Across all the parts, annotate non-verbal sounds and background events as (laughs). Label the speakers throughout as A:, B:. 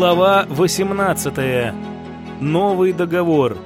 A: Глава 18. Новый договор.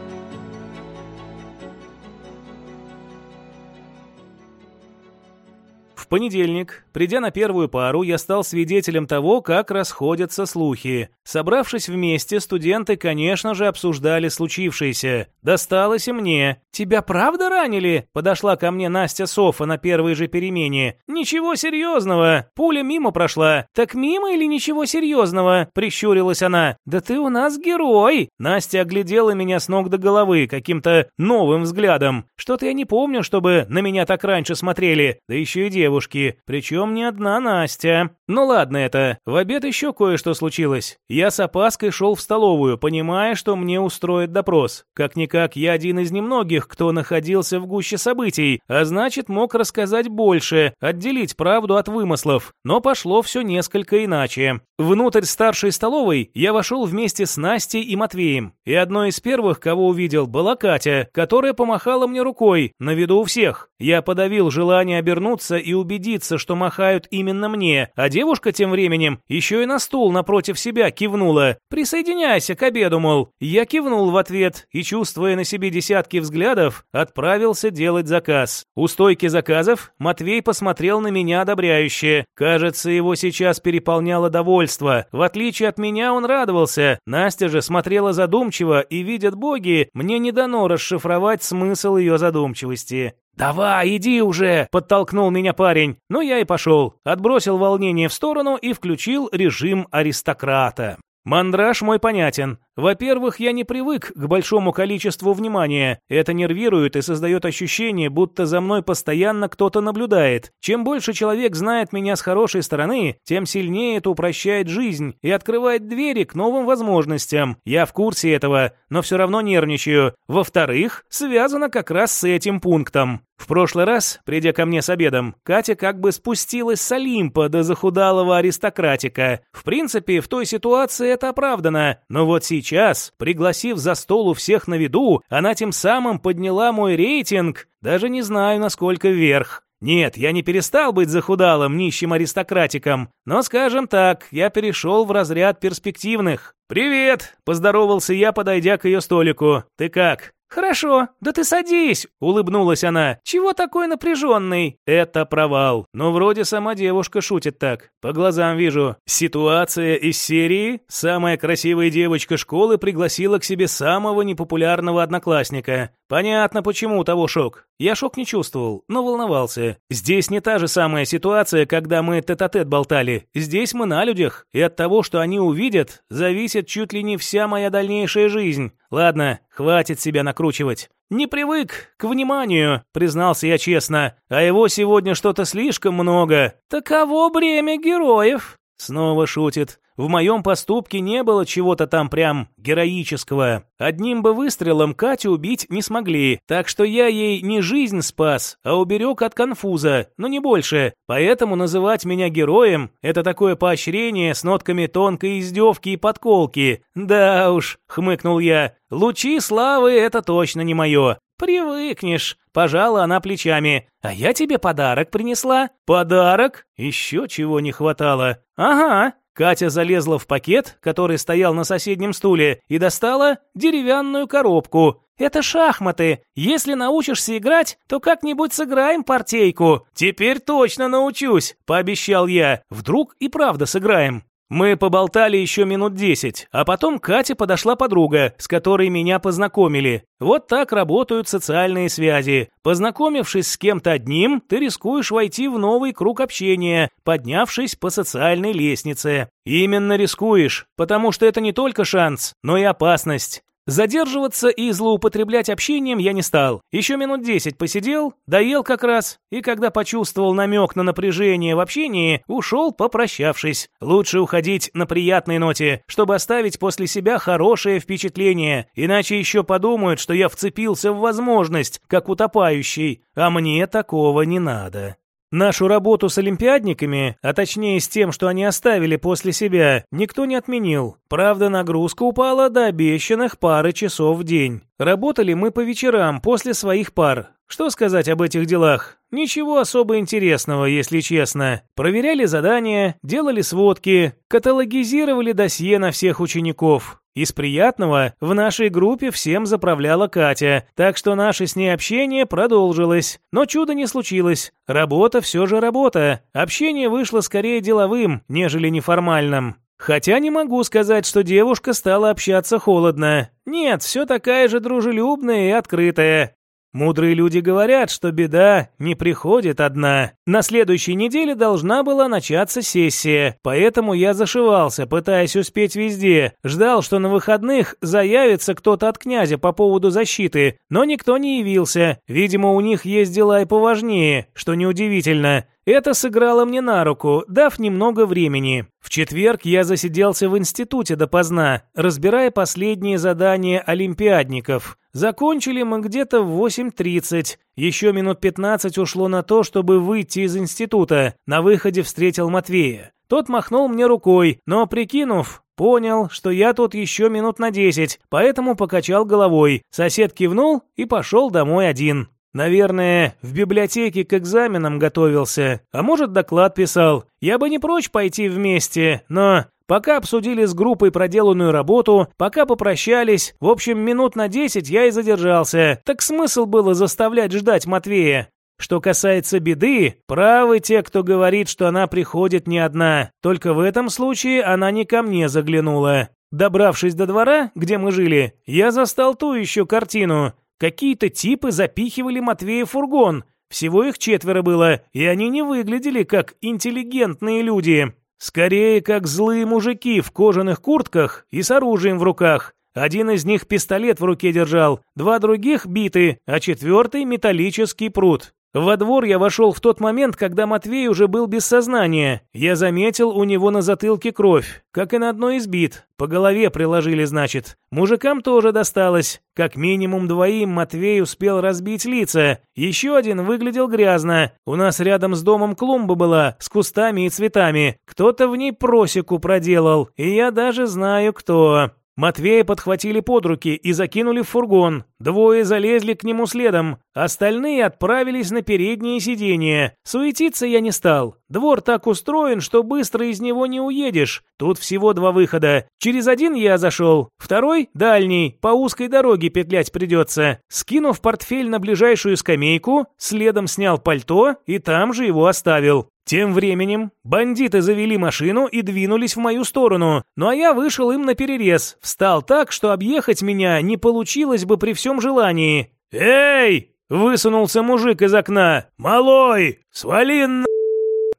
A: Понедельник, придя на первую пару, я стал свидетелем того, как расходятся слухи. Собравшись вместе, студенты, конечно же, обсуждали случившееся. Досталось и мне. «Тебя правда ранили?» Подошла ко мне Настя Софа на первой же перемене. «Ничего серьезного. Пуля мимо прошла». «Так мимо или ничего серьезного?» Прищурилась она. «Да ты у нас герой!» Настя оглядела меня с ног до головы каким-то новым взглядом. Что-то я не помню, чтобы на меня так раньше смотрели. Да еще и девушки. Причем не одна Настя. Ну ладно это. В обед еще кое-что случилось. Я с опаской шел в столовую, понимая, что мне устроят допрос. Как-никак я один из немногих, кто находился в гуще событий, а значит мог рассказать больше, отделить правду от вымыслов. Но пошло все несколько иначе. Внутрь старшей столовой я вошел вместе с Настей и Матвеем. И одной из первых, кого увидел, была Катя, которая помахала мне рукой, на виду у всех. Я подавил желание обернуться и убедиться, что махают именно мне, а девушка тем временем еще и на стул напротив себя кивнула. «Присоединяйся к обеду, мол». Я кивнул в ответ и, чувствуя на себе десятки взглядов, отправился делать заказ. У стойки заказов Матвей посмотрел на меня одобряюще. Кажется, его сейчас переполняло довольство. В отличие от меня он радовался. Настя же смотрела задумчиво, и, видят боги, мне не дано расшифровать смысл ее задумчивости. «Давай, иди уже!» – подтолкнул меня парень. Но я и пошел. Отбросил волнение в сторону и включил режим аристократа. Мандраж мой понятен. Во-первых, я не привык к большому количеству внимания. Это нервирует и создает ощущение, будто за мной постоянно кто-то наблюдает. Чем больше человек знает меня с хорошей стороны, тем сильнее это упрощает жизнь и открывает двери к новым возможностям. Я в курсе этого, но все равно нервничаю. Во-вторых, связано как раз с этим пунктом. В прошлый раз, придя ко мне с обедом, Катя как бы спустилась с Олимпа до захудалого аристократика. В принципе, в той ситуации это оправдано. Но вот сейчас, пригласив за стол у всех на виду, она тем самым подняла мой рейтинг, даже не знаю, насколько вверх. Нет, я не перестал быть захудалым, нищим аристократиком, но, скажем так, я перешел в разряд перспективных. «Привет!» – поздоровался я, подойдя к ее столику. «Ты как?»
B: «Хорошо, да ты садись», — улыбнулась она. «Чего такой напряженный?»
A: «Это провал. Но вроде сама девушка шутит так. По глазам вижу. Ситуация из серии «Самая красивая девочка школы пригласила к себе самого непопулярного одноклассника». Понятно, почему у того шок. Я шок не чувствовал, но волновался. Здесь не та же самая ситуация, когда мы тет-а-тет болтали. Здесь мы на людях, и от того, что они увидят, зависит чуть ли не вся моя дальнейшая жизнь. Ладно, хватит себя накручивать. «Не привык к вниманию», — признался я честно. «А его сегодня что-то слишком много».
B: «Таково бремя героев»,
A: Снова шутит. В моем поступке не было чего-то там прям героического. Одним бы выстрелом Катю убить не смогли, так что я ей не жизнь спас, а уберег от конфуза, но не больше. Поэтому называть меня героем – это такое поощрение с нотками тонкой издевки и подколки. Да уж, хмыкнул я, лучи славы – это точно не мое. «Привыкнешь», – пожала она плечами. «А я тебе подарок принесла». «Подарок? Еще чего не хватало». «Ага». Катя залезла в пакет, который стоял на соседнем стуле, и достала деревянную коробку. «Это шахматы. Если научишься играть, то как-нибудь сыграем партейку». «Теперь точно научусь», – пообещал я. «Вдруг и правда сыграем». Мы поболтали еще минут десять, а потом Кате подошла подруга, с которой меня познакомили. Вот так работают социальные связи. Познакомившись с кем-то одним, ты рискуешь войти в новый круг общения, поднявшись по социальной лестнице. Именно рискуешь, потому что это не только шанс, но и опасность. Задерживаться и злоупотреблять общением я не стал. Еще минут десять посидел, доел как раз, и когда почувствовал намек на напряжение в общении, ушел, попрощавшись. Лучше уходить на приятной ноте, чтобы оставить после себя хорошее впечатление, иначе еще подумают, что я вцепился в возможность, как утопающий, а мне такого не надо. Нашу работу с олимпиадниками, а точнее с тем, что они оставили после себя, никто не отменил. Правда, нагрузка упала до обещанных пары часов в день. Работали мы по вечерам после своих пар. Что сказать об этих делах? Ничего особо интересного, если честно. Проверяли задания, делали сводки, каталогизировали досье на всех учеников. Из приятного в нашей группе всем заправляла Катя, так что наше с ней общение продолжилось. Но чуда не случилось. Работа все же работа. Общение вышло скорее деловым, нежели неформальным. Хотя не могу сказать, что девушка стала общаться холодно. Нет, все такая же дружелюбная и открытая. Мудрые люди говорят, что беда не приходит одна. На следующей неделе должна была начаться сессия, поэтому я зашивался, пытаясь успеть везде. Ждал, что на выходных заявится кто-то от князя по поводу защиты, но никто не явился. Видимо, у них есть дела и поважнее, что неудивительно. Это сыграло мне на руку, дав немного времени. Четверг я засиделся в институте допоздна, разбирая последние задания олимпиадников. Закончили мы где-то в 8.30. Еще минут 15 ушло на то, чтобы выйти из института. На выходе встретил Матвея. Тот махнул мне рукой, но, прикинув, понял, что я тут еще минут на 10, поэтому покачал головой. Сосед кивнул и пошел домой один. Наверное, в библиотеке к экзаменам готовился, а может, доклад писал. Я бы не прочь пойти вместе, но пока обсудили с группой проделанную работу, пока попрощались, в общем, минут на десять я и задержался. Так смысл было заставлять ждать Матвея. Что касается беды, правы те, кто говорит, что она приходит не одна. Только в этом случае она не ко мне заглянула. Добравшись до двора, где мы жили, я застал ту еще картину. Какие-то типы запихивали Матвея в фургон. Всего их четверо было, и они не выглядели как интеллигентные люди. Скорее, как злые мужики в кожаных куртках и с оружием в руках. Один из них пистолет в руке держал, два других биты, а четвертый металлический пруд. Во двор я вошел в тот момент, когда Матвей уже был без сознания. Я заметил у него на затылке кровь, как и на одной из бит. По голове приложили, значит. Мужикам тоже досталось. Как минимум двоим Матвей успел разбить лица. Еще один выглядел грязно. У нас рядом с домом клумба была, с кустами и цветами. Кто-то в ней просеку проделал, и я даже знаю кто. Матвея подхватили под руки и закинули в фургон. Двое залезли к нему следом, остальные отправились на переднее сиденье. Суетиться я не стал. Двор так устроен, что быстро из него не уедешь. Тут всего два выхода. Через один я зашел, второй — дальний, по узкой дороге петлять придется. Скинув портфель на ближайшую скамейку, следом снял пальто и там же его оставил. Тем временем бандиты завели машину и двинулись в мою сторону, ну а я вышел им на перерез, встал так, что объехать меня не получилось бы при всем желании. «Эй!» — высунулся мужик из окна. «Малой! Свали на...»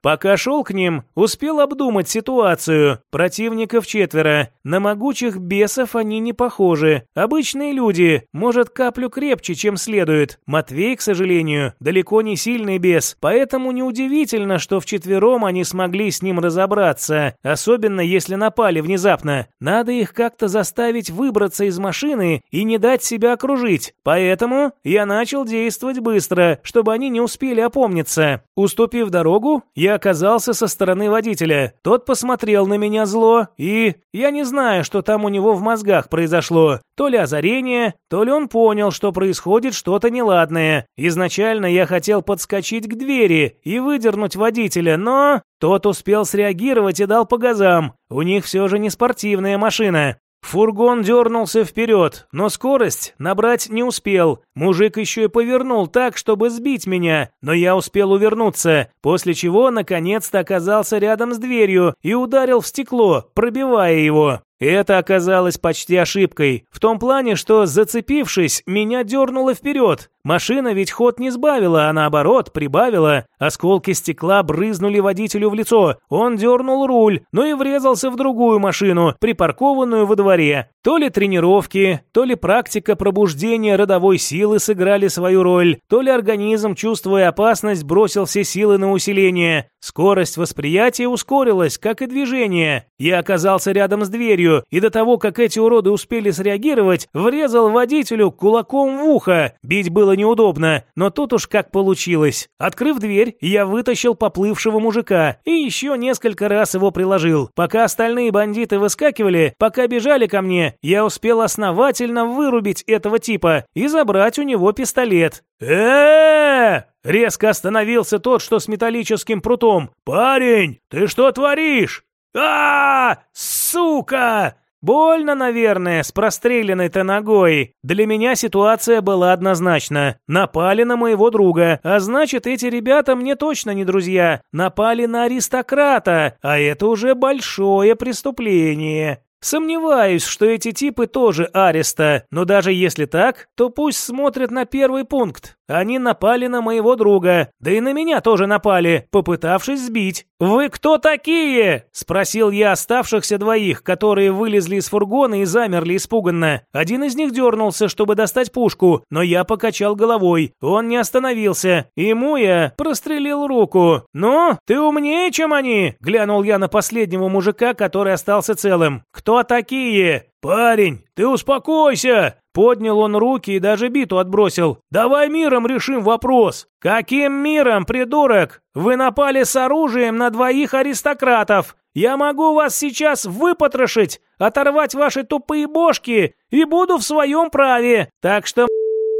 A: Пока шел к ним, успел обдумать ситуацию. Противников четверо. На могучих бесов они не похожи. Обычные люди, может, каплю крепче, чем следует. Матвей, к сожалению, далеко не сильный бес, поэтому неудивительно, что вчетвером они смогли с ним разобраться, особенно если напали внезапно. Надо их как-то заставить выбраться из машины и не дать себя окружить. Поэтому я начал действовать быстро, чтобы они не успели опомниться. Уступив дорогу, я оказался со стороны водителя. Тот посмотрел на меня зло, и... Я не знаю, что там у него в мозгах произошло. То ли озарение, то ли он понял, что происходит что-то неладное. Изначально я хотел подскочить к двери и выдернуть водителя, но... Тот успел среагировать и дал по газам. У них все же не спортивная машина. Фургон дернулся вперед, но скорость набрать не успел. Мужик еще и повернул так, чтобы сбить меня, но я успел увернуться, после чего наконец-то оказался рядом с дверью и ударил в стекло, пробивая его. Это оказалось почти ошибкой, в том плане, что, зацепившись, меня дернуло вперед. Машина ведь ход не сбавила, а наоборот, прибавила. Осколки стекла брызнули водителю в лицо. Он дернул руль, но и врезался в другую машину, припаркованную во дворе. То ли тренировки, то ли практика пробуждения родовой силы сыграли свою роль, то ли организм, чувствуя опасность, бросил все силы на усиление. Скорость восприятия ускорилась, как и движение. Я оказался рядом с дверью, дверью и до того, как эти уроды успели среагировать, врезал водителю кулаком в ухо. Бить было неудобно, но тут уж как получилось. Открыв дверь, я вытащил поплывшего мужика и еще несколько раз его приложил. Пока остальные бандиты выскакивали, пока бежали ко мне, я успел основательно вырубить этого типа и забрать у него пистолет. э Резко остановился тот, что с металлическим прутом. «Парень, ты что творишь?» А, Сука!» Больно, наверное, с простреленной-то ногой. Для меня ситуация была однозначна. Напали на моего друга, а значит, эти ребята мне точно не друзья. Напали на аристократа, а это уже большое преступление. Сомневаюсь, что эти типы тоже ареста, но даже если так, то пусть смотрят на первый пункт. Они напали на моего друга, да и на меня тоже напали, попытавшись сбить. «Вы кто такие?» – спросил я оставшихся двоих, которые вылезли из фургона и замерли испуганно. Один из них дернулся, чтобы достать пушку, но я покачал головой. Он не остановился. Ему я прострелил руку. «Ну, ты умнее, чем они?» – глянул я на последнего мужика, который остался целым. «Кто такие?» «Парень, ты успокойся!» Поднял он руки и даже биту отбросил. «Давай миром решим вопрос». «Каким миром, придурок? Вы напали с оружием на двоих аристократов. Я могу вас сейчас выпотрошить, оторвать ваши тупые бошки и буду в своем праве. Так что,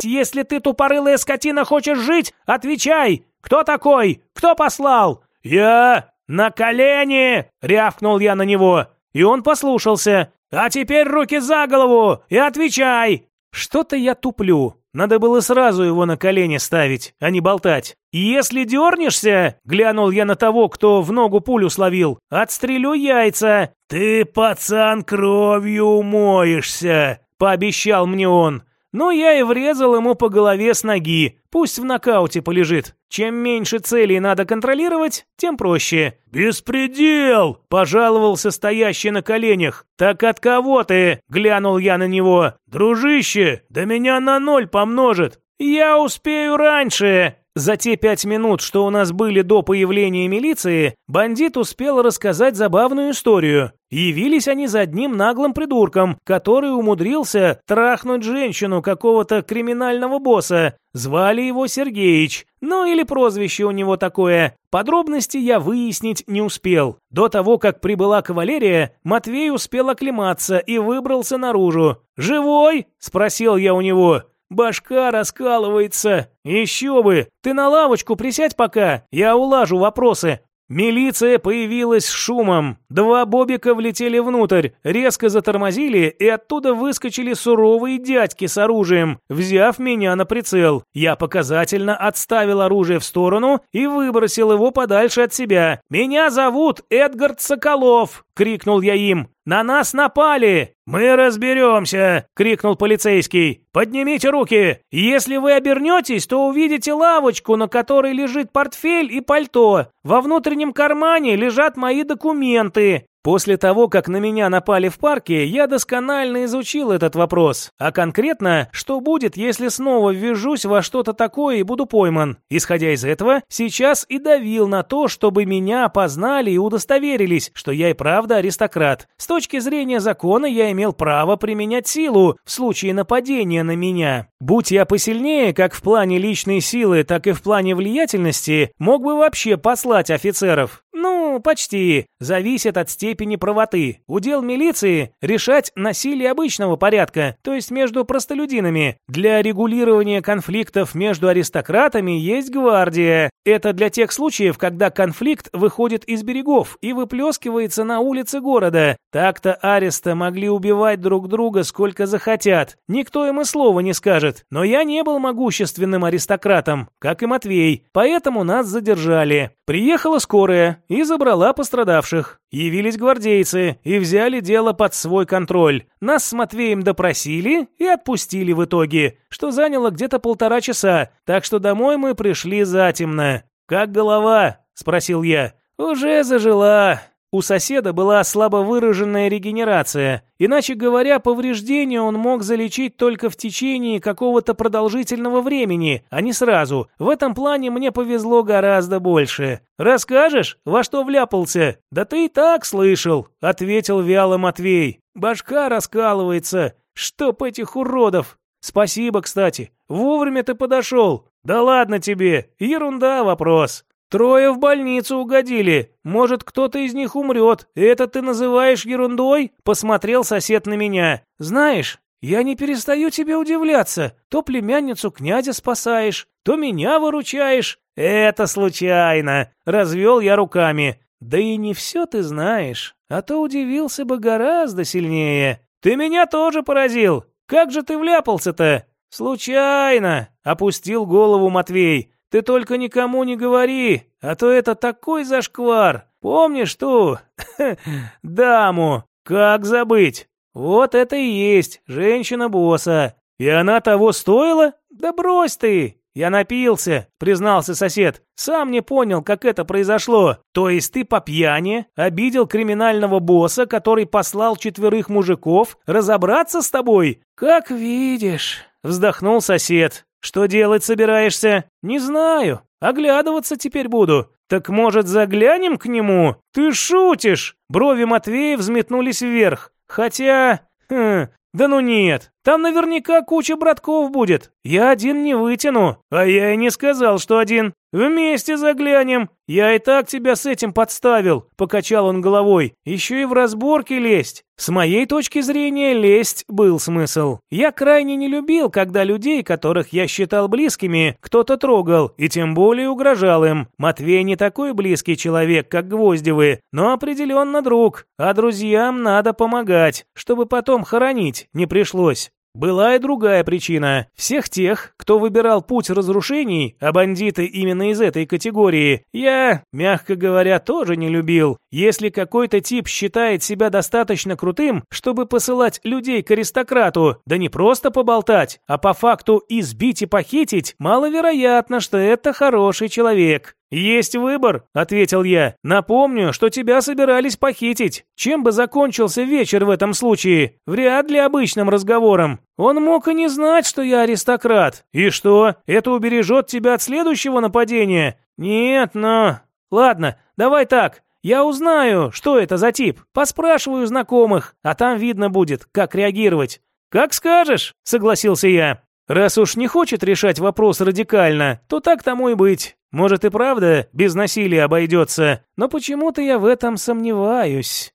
A: если ты тупорылая скотина хочешь жить, отвечай. Кто такой? Кто послал?» «Я! На колени!» — рявкнул я на него. И он послушался. «А теперь руки за голову и отвечай!» Что-то я туплю. Надо было сразу его на колени ставить, а не болтать. «Если дернешься», — глянул я на того, кто в ногу пулю словил, — «отстрелю яйца». «Ты, пацан, кровью умоешься», — пообещал мне он. Но я и врезал ему по голове с ноги. Пусть в нокауте полежит. Чем меньше целей надо контролировать, тем проще. «Беспредел!» – пожаловался стоящий на коленях. «Так от кого ты?» – глянул я на него. «Дружище, да меня на ноль помножит!» «Я успею раньше!» За те пять минут, что у нас были до появления милиции, бандит успел рассказать забавную историю. Явились они за одним наглым придурком, который умудрился трахнуть женщину какого-то криминального босса. Звали его Сергеич. Ну или прозвище у него такое. Подробности я выяснить не успел. До того, как прибыла кавалерия, Матвей успел оклематься и выбрался наружу. «Живой?» – спросил я у него. Башка раскалывается. Еще бы. Ты на лавочку присядь пока. Я улажу вопросы. Милиция появилась шумом. Два бобика влетели внутрь, резко затормозили, и оттуда выскочили суровые дядьки с оружием, взяв меня на прицел. Я показательно отставил оружие в сторону и выбросил его подальше от себя. «Меня зовут Эдгард Соколов!» — крикнул я им. «На нас напали!» «Мы разберемся!» — крикнул полицейский. «Поднимите руки! Если вы обернетесь, то увидите лавочку, на которой лежит портфель и пальто. Во внутреннем кармане лежат мои документы. После того, как на меня напали в парке, я досконально изучил этот вопрос. А конкретно, что будет, если снова ввяжусь во что-то такое и буду пойман. Исходя из этого, сейчас и давил на то, чтобы меня опознали и удостоверились, что я и правда аристократ. С точки зрения закона я имел право применять силу в случае нападения на меня. Будь я посильнее, как в плане личной силы, так и в плане влиятельности, мог бы вообще послать офицеров. Ну, почти. Зависит от степени правоты. Удел милиции – решать насилие обычного порядка, то есть между простолюдинами. Для регулирования конфликтов между аристократами есть гвардия. Это для тех случаев, когда конфликт выходит из берегов и выплескивается на улицы города. Так-то ареста могли убивать друг друга сколько захотят. Никто им и слова не скажет. Но я не был могущественным аристократом, как и Матвей, поэтому нас задержали. Приехала скорая и забрала пострадавших. Явились гвардейцы и взяли дело под свой контроль. Нас с Матвеем допросили и отпустили в итоге, что заняло где-то полтора часа, так что домой мы пришли затемно. «Как голова?» – спросил я. «Уже зажила», у соседа была слабо выраженная регенерация. Иначе говоря, повреждение он мог залечить только в течение какого-то продолжительного времени, а не сразу. В этом плане мне повезло гораздо больше. «Расскажешь, во что вляпался?» «Да ты и так слышал», — ответил вяло Матвей. Башка раскалывается. Чтоб этих уродов. Спасибо, кстати. Вовремя ты подошел. Да ладно тебе. Ерунда вопрос. Трое в больницу угодили. Может, кто-то из них умрет. Это ты называешь ерундой? Посмотрел сосед на меня. Знаешь, я не перестаю тебе удивляться. То племянницу князя спасаешь, то меня выручаешь. Это случайно. Развел я руками. Да и не все ты знаешь, а то удивился бы гораздо сильнее. Ты меня тоже поразил. Как же ты вляпался-то? Случайно, опустил голову Матвей. Ты только никому не говори, а то это такой зашквар. Помнишь ту (laughs) даму? Как забыть? Вот это и есть женщина-босса. И она того стоила? Да брось ты! «Я напился», — признался сосед. «Сам не понял, как это произошло. То есть ты по пьяни обидел криминального босса, который послал четверых мужиков разобраться с тобой?» «Как видишь», — вздохнул сосед. «Что делать собираешься?» «Не знаю. Оглядываться теперь буду. Так, может, заглянем к нему? Ты шутишь?» Брови Матвея взметнулись вверх. «Хотя... Хм, да ну нет, там наверняка куча братков будет. Я один не вытяну. А я и не сказал, что один. Вместе заглянем. Я и так тебя с этим подставил, покачал он головой. Еще и в разборки лезть. С моей точки зрения, лезть был смысл. Я крайне не любил, когда людей, которых я считал близкими, кто-то трогал, и тем более угрожал им. Матвей не такой близкий человек, как Гвоздевы, но определенно друг, а друзьям надо помогать, чтобы потом хоронить не пришлось. Была и другая причина. Всех тех, кто выбирал путь разрушений, а бандиты именно из этой категории, я, мягко говоря, тоже не любил. Если какой-то тип считает себя достаточно крутым, чтобы посылать людей к аристократу, да не просто поболтать, а по факту избить и похитить, маловероятно, что это хороший человек. «Есть выбор», — ответил я. «Напомню, что тебя собирались похитить. Чем бы закончился вечер в этом случае? Вряд ли обычным разговором. Он мог и не знать, что я аристократ. И что, это убережет тебя от следующего нападения? Нет, но... Ладно, давай так. Я узнаю, что это за тип. Поспрашиваю знакомых, а там видно будет, как реагировать». «Как скажешь», — согласился я. «Раз уж не хочет решать вопрос радикально, то так тому и быть. Может и правда без насилия обойдется, но почему-то я в этом сомневаюсь.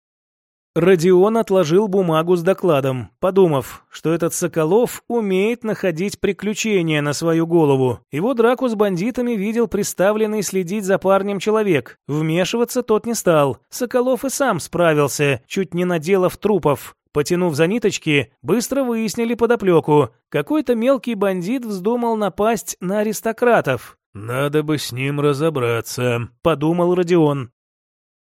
A: Родион отложил бумагу с докладом, подумав, что этот Соколов умеет находить приключения на свою голову. Его драку с бандитами видел приставленный следить за парнем человек. Вмешиваться тот не стал. Соколов и сам справился, чуть не наделав трупов. Потянув за ниточки, быстро выяснили подоплеку. Какой-то мелкий бандит вздумал напасть на аристократов.
C: «Надо бы с ним разобраться», —
A: подумал Родион.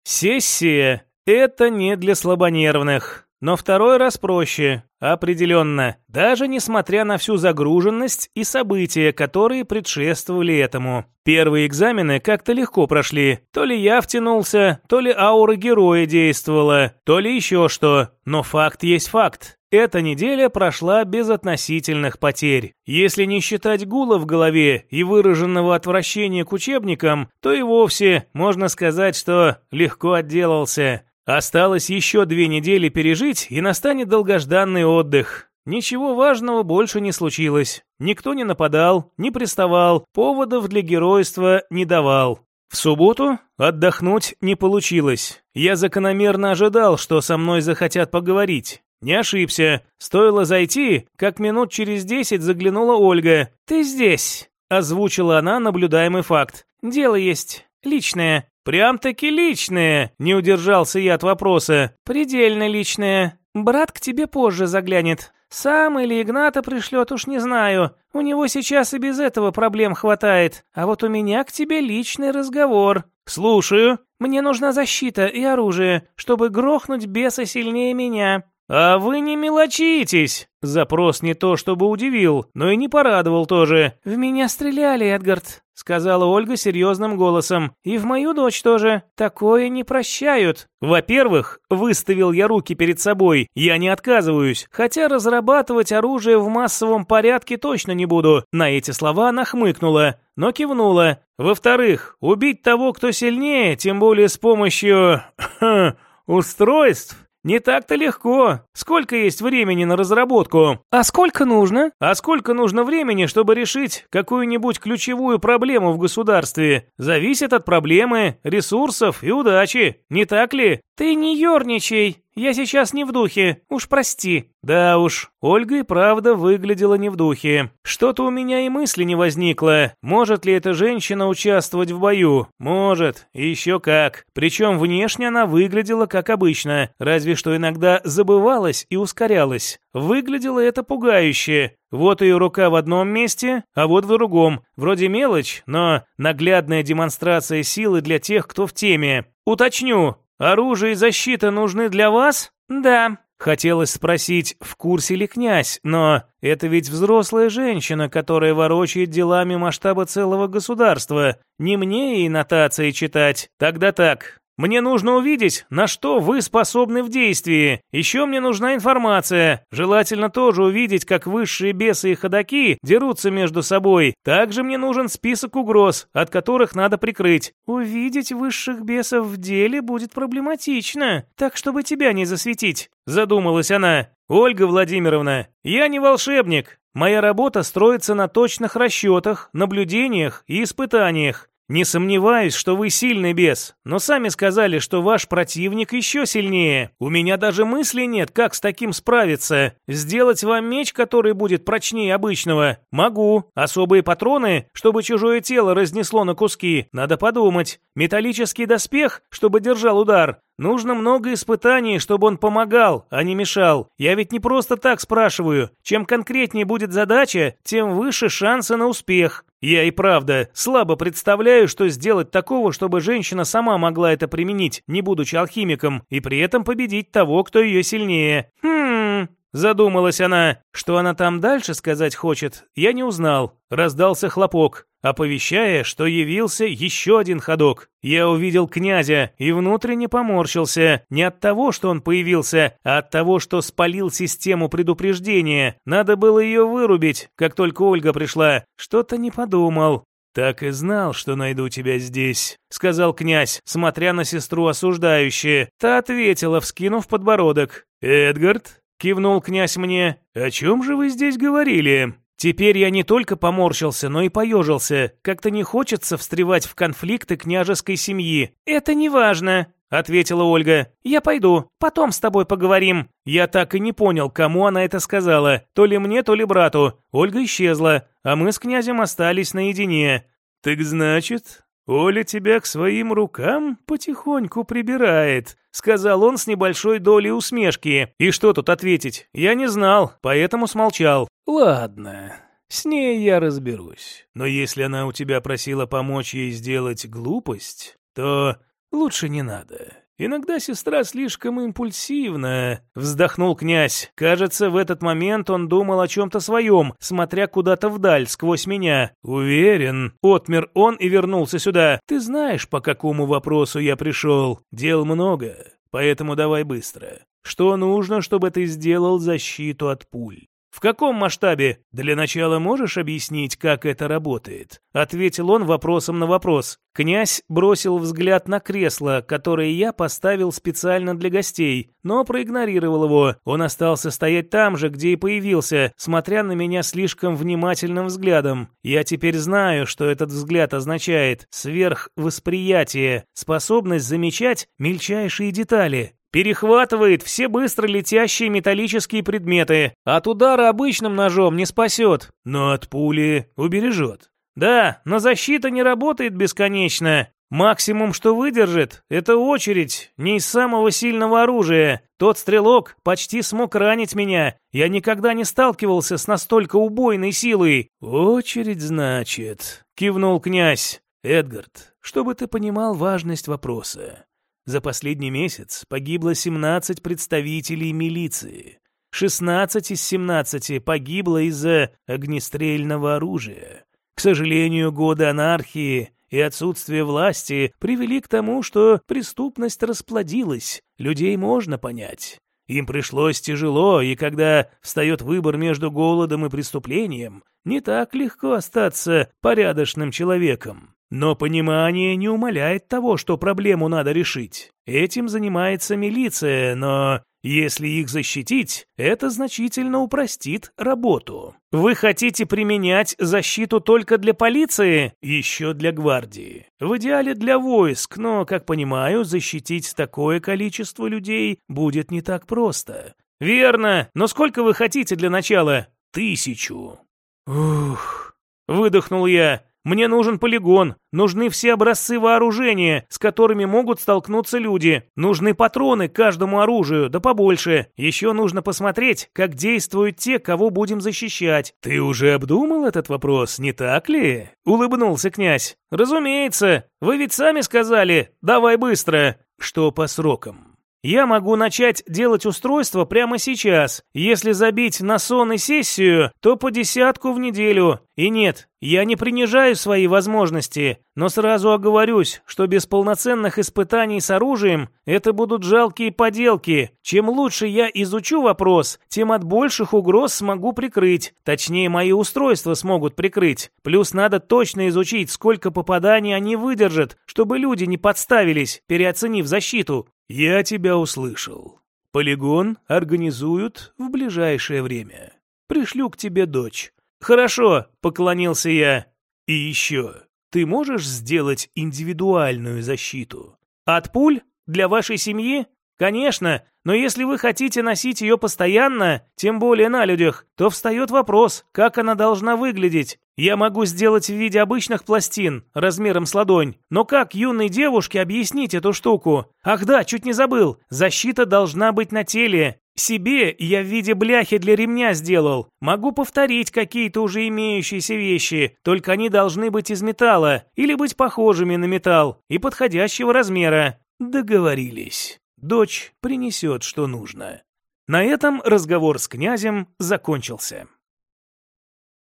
A: «Сессия — это не для слабонервных, но второй раз проще, определенно, даже несмотря на всю загруженность и события, которые предшествовали этому. Первые экзамены как-то легко прошли, то ли я втянулся, то ли аура героя действовала, то ли еще что, но факт есть факт. Эта неделя прошла без относительных потерь. Если не считать гула в голове и выраженного отвращения к учебникам, то и вовсе можно сказать, что легко отделался. Осталось еще две недели пережить, и настанет долгожданный отдых. Ничего важного больше не случилось. Никто не нападал, не приставал, поводов для геройства не давал. В субботу отдохнуть не получилось. Я закономерно ожидал, что со мной захотят поговорить. Не ошибся. Стоило зайти, как минут через десять заглянула Ольга. «Ты здесь», — озвучила она наблюдаемый факт. «Дело есть. Личное». «Прям-таки личное», — не удержался я от вопроса. «Предельно личное. Брат к тебе позже заглянет. Сам или Игната пришлет, уж не знаю. У него сейчас и без этого проблем хватает. А вот у меня к тебе личный разговор». «Слушаю. Мне нужна защита и оружие, чтобы грохнуть беса сильнее меня. «А вы не мелочитесь!» Запрос не то чтобы удивил, но и не порадовал тоже. «В меня стреляли, Эдгард», — сказала Ольга серьезным голосом. «И в мою дочь тоже. Такое не прощают». «Во-первых, выставил я руки перед собой. Я не отказываюсь. Хотя разрабатывать оружие в массовом порядке точно не буду». На эти слова она хмыкнула, но кивнула. «Во-вторых, убить того, кто сильнее, тем более с помощью... (clears throat) устройств, Не так-то легко. Сколько есть времени на разработку?
B: А сколько нужно?
A: А сколько нужно времени, чтобы решить какую-нибудь ключевую проблему в государстве? Зависит от проблемы, ресурсов и удачи. Не так ли?
B: Ты не ерничай. Я сейчас не в духе. Уж прости.
A: Да уж, Ольга и правда выглядела не в духе. Что-то у меня и мысли не возникло. Может ли эта женщина участвовать в бою? Может. Еще как. Причем внешне она выглядела как обычно, разве что иногда забывалась и ускорялась. Выглядело это пугающе. Вот ее рука в одном месте, а вот в другом. Вроде мелочь, но наглядная демонстрация силы для тех, кто в теме. Уточню, оружие и защита нужны для вас?
B: Да.
A: Хотелось спросить, в курсе ли князь, но это ведь взрослая женщина, которая ворочает делами масштаба целого государства. Не мне и нотации читать. Тогда так, мне нужно увидеть, на что вы способны в действии. Еще мне нужна информация. Желательно тоже увидеть, как высшие бесы и ходаки дерутся между собой. Также мне нужен список угроз, от которых надо прикрыть.
B: Увидеть высших бесов в деле будет проблематично, так чтобы тебя не засветить.
A: Задумалась она. Ольга Владимировна, я не волшебник. Моя работа строится на точных расчетах, наблюдениях и испытаниях. Не сомневаюсь, что вы сильный бес, но сами сказали, что ваш противник еще сильнее. У меня даже мысли нет, как с таким справиться. Сделать вам меч, который будет прочнее обычного? Могу. Особые патроны, чтобы чужое тело разнесло на куски? Надо подумать. Металлический доспех, чтобы держал удар? Нужно много испытаний, чтобы он помогал, а не мешал. Я ведь не просто так спрашиваю. Чем конкретнее будет задача, тем выше шансы на успех. Я и правда слабо представляю, что сделать такого, чтобы женщина сама могла это применить, не будучи алхимиком, и при этом победить того, кто ее сильнее. Хм, задумалась она. Что она там дальше сказать хочет, я не узнал. Раздался хлопок оповещая, что явился еще один ходок. Я увидел князя и внутренне поморщился. Не от того, что он появился, а от того, что спалил систему предупреждения. Надо было ее вырубить, как только Ольга пришла. Что-то не подумал. «Так и знал, что найду тебя здесь», — сказал князь, смотря на сестру осуждающе. Та ответила, вскинув подбородок. «Эдгард?» — кивнул князь мне. «О чем же вы здесь говорили?» Теперь я не только поморщился, но и поежился. Как-то не хочется встревать в конфликты княжеской семьи.
B: «Это не важно», — ответила Ольга. «Я пойду, потом с тобой поговорим».
A: Я так и не понял, кому она это сказала. То ли мне, то ли брату. Ольга исчезла, а мы с князем остались наедине. «Так значит, Оля тебя к своим рукам потихоньку прибирает», — сказал он с небольшой долей усмешки. И что тут ответить? Я не знал, поэтому смолчал. «Ладно, с ней я разберусь. Но если она у тебя просила помочь ей сделать глупость, то лучше не надо. Иногда сестра слишком импульсивна», — вздохнул князь. Кажется, в этот момент он думал о чем-то своем, смотря куда-то вдаль, сквозь меня. «Уверен», — отмер он и вернулся сюда. «Ты знаешь, по какому вопросу я пришел. Дел много, поэтому давай быстро. Что нужно, чтобы ты сделал защиту от пуль?» «В каком масштабе? Для начала можешь объяснить, как это работает?» Ответил он вопросом на вопрос. Князь бросил взгляд на кресло, которое я поставил специально для гостей, но проигнорировал его. Он остался стоять там же, где и появился, смотря на меня слишком внимательным взглядом. Я теперь знаю, что этот взгляд означает сверхвосприятие, способность замечать мельчайшие детали. Перехватывает все быстро летящие металлические предметы. От удара обычным ножом не спасет, но от пули убережет. Да, но защита не работает бесконечно. Максимум, что выдержит, это очередь, не из самого сильного оружия. Тот стрелок почти смог ранить меня. Я никогда не сталкивался с настолько убойной силой. Очередь, значит, кивнул князь. Эдгард, чтобы ты понимал важность вопроса. За последний месяц погибло 17 представителей милиции. 16 из 17 погибло из-за огнестрельного оружия. К сожалению, годы анархии и отсутствие власти привели к тому, что преступность расплодилась. Людей можно понять. Им пришлось тяжело, и когда встает выбор между голодом и преступлением, не так легко остаться порядочным человеком. Но понимание не умаляет того, что проблему надо решить. Этим занимается милиция, но Если их защитить, это значительно упростит работу. Вы хотите применять защиту только для полиции? Еще для гвардии. В идеале для войск, но, как понимаю, защитить такое количество людей будет не так просто. Верно, но сколько вы хотите для начала? Тысячу. Ух, выдохнул я. Мне нужен полигон, нужны все образцы вооружения, с которыми могут столкнуться люди. Нужны патроны к каждому оружию, да побольше. Еще нужно посмотреть, как действуют те, кого будем защищать. Ты уже обдумал этот вопрос, не так ли? Улыбнулся князь. Разумеется. Вы ведь сами сказали, давай быстро. Что по срокам? Я могу начать делать устройство прямо сейчас. Если забить на сон и сессию, то по десятку в неделю. И нет, я не принижаю свои возможности, но сразу оговорюсь, что без полноценных испытаний с оружием это будут жалкие поделки. Чем лучше я изучу вопрос, тем от больших угроз смогу прикрыть. Точнее, мои устройства смогут прикрыть. Плюс надо точно изучить, сколько попаданий они выдержат, чтобы люди не подставились, переоценив защиту. «Я тебя услышал. Полигон организуют в ближайшее время. Пришлю к тебе дочь». «Хорошо», — поклонился я. «И еще, ты можешь сделать индивидуальную защиту? От пуль? Для вашей семьи? Конечно, но если вы хотите носить ее постоянно, тем более на людях, то встает вопрос, как она должна выглядеть. Я могу сделать в виде обычных пластин, размером с ладонь. Но как юной девушке объяснить эту штуку? Ах да, чуть не забыл. Защита должна быть на теле. Себе я в виде бляхи для ремня сделал. Могу повторить какие-то уже имеющиеся вещи, только они должны быть из металла или быть похожими на металл и подходящего размера. Договорились. Дочь принесет, что нужно. На этом разговор с князем закончился.